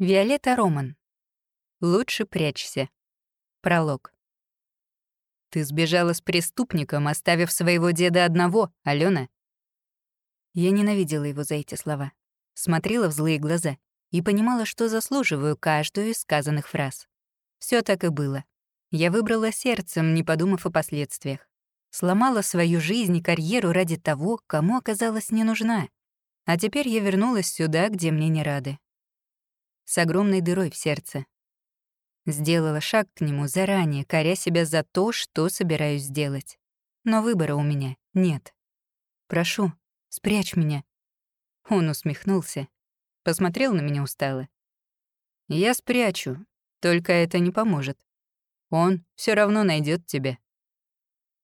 Виолетта Роман. Лучше прячься. Пролог. Ты сбежала с преступником, оставив своего деда одного, Алена. Я ненавидела его за эти слова. Смотрела в злые глаза и понимала, что заслуживаю каждую из сказанных фраз. Все так и было. Я выбрала сердцем, не подумав о последствиях. Сломала свою жизнь и карьеру ради того, кому оказалась не нужна. А теперь я вернулась сюда, где мне не рады с огромной дырой в сердце. Сделала шаг к нему заранее, коря себя за то, что собираюсь сделать. Но выбора у меня нет. «Прошу, спрячь меня». Он усмехнулся, посмотрел на меня устало. «Я спрячу, только это не поможет. Он все равно найдет тебя».